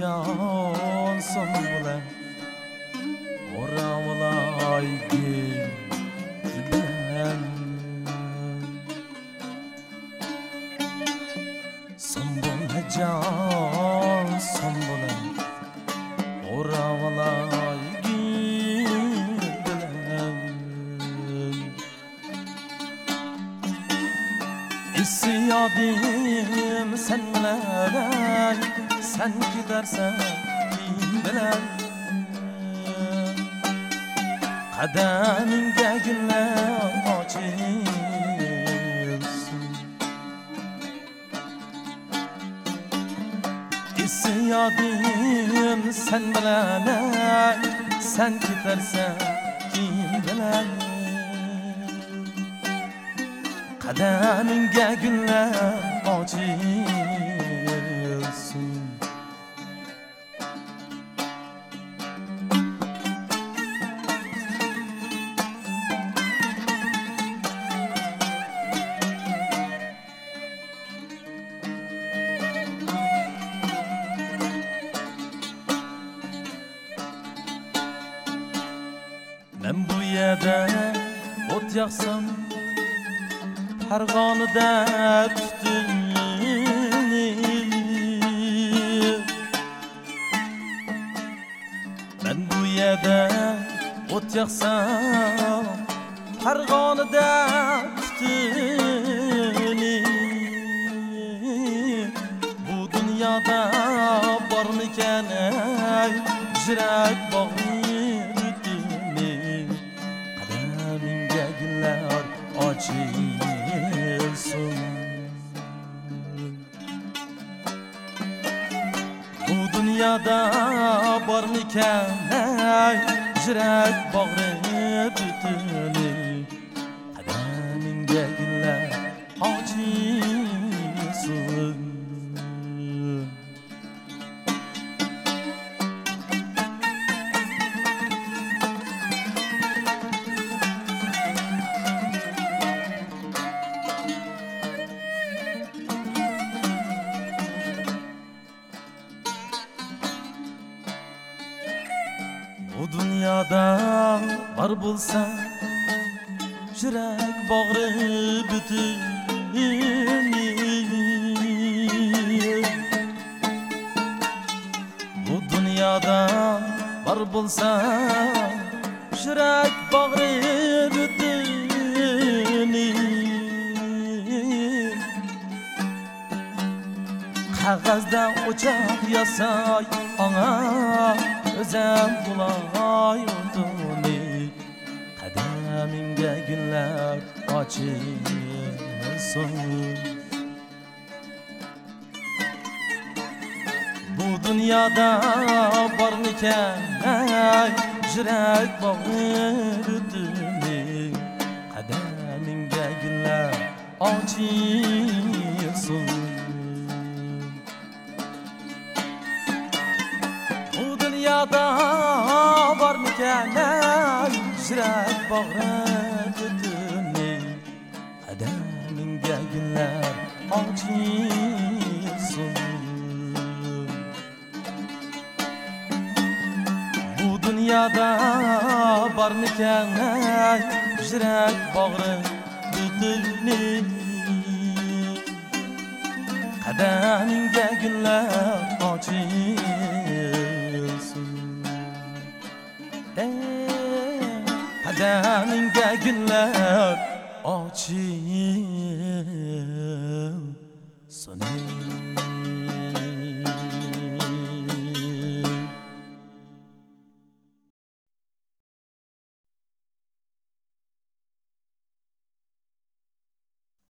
cansın bilen Oravlay gel bilen Sambula cansın İsyadim sen bilen Sen gidersen bilen Kademingga gullar ochilsin Isyodim sen bilan Sen ketarsan kim bilan Qadamingga gullar ochilsin Men bu yerda ot yoqsam Farg'onida tutuni Men bu yerda ot yoqsam Farg'onida tutuni Bu dunyoda bormikan ay Jirak bog'ini Qadamingga gullar ochilsin Bu dunyoda bormikan ay Jirak bog'ri butuni Qadamingga gullar ochilsin Bu dunyoda bor bo'lsa yurak bog'ri butuni Bu dunyoda bor bo'lsa yurak bog'ri butuni qog'ozda o'choq yasay ona o'zim bulay o'tuni qadamingga gullar ochilsin bu dunyoda bormikan ay yurak bog'rituni qadamingga gullar ochilsin Bu dünyada var mı ay Jirak bağrı bütünü Adamınga günler açılsın Bu dünyada var mı ay Jirak bağrı bütünü Qadamingga gullar ochilsin Bizdeninge günler açılsın.